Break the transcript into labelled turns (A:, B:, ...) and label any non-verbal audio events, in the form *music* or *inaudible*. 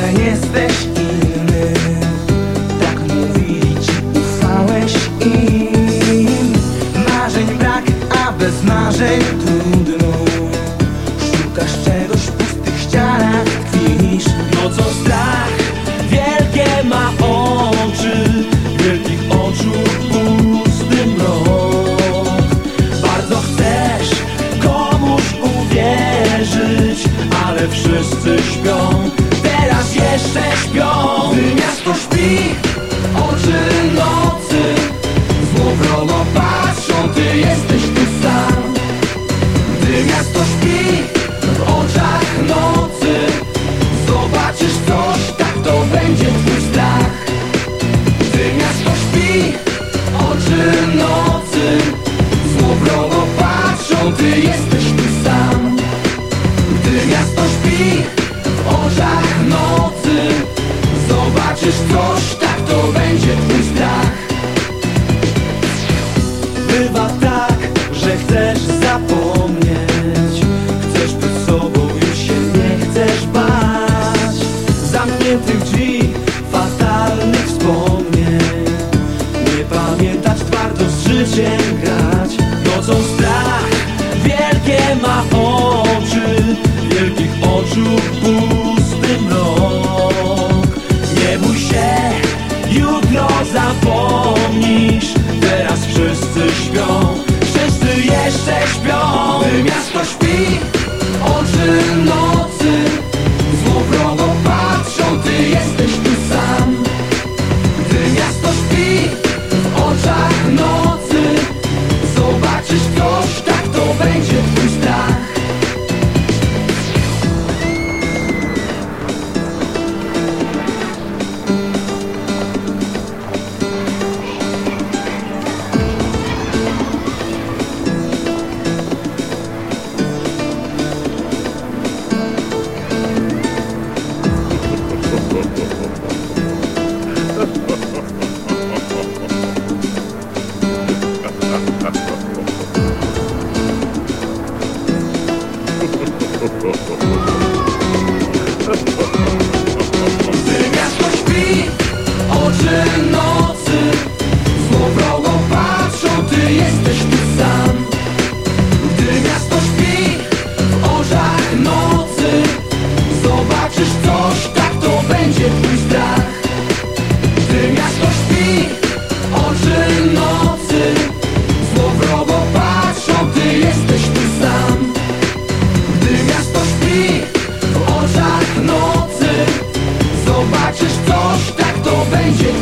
A: że jesteś inny Tak mówili ci, ufałeś im Marzeń brak, a bez marzeń trudno. Szukasz czegoś w pustych ścianach, tkwisz Nocą strach, wielkie ma oczy. Wielkich oczu pusty mrok. Bardzo chcesz komuś uwierzyć Ale wszyscy śpią, teraz jeszcze śpią. Gdy miasto śpi, oczy nocy Złowrogo patrzą, ty jesteś tu sam. Gdy miasto śpi, w oczach nocy Zobaczysz coś, tak to będzie twój strach. Gdy miasto śpi, oczy nocy Złowrogo patrzą, ty jesteś tu sam. Gdy miasto śpi, oczach nocy. Zobaczysz coś, tak to będzie twój strach jutro zapomnisz? Teraz wszyscy śpią, wszyscy jeszcze śpią. Miasto śpi, oczy nocy Złowrogo patrzą, ty jesteś tu sam. Gdy miasto śpi, Oh. *laughs* oczach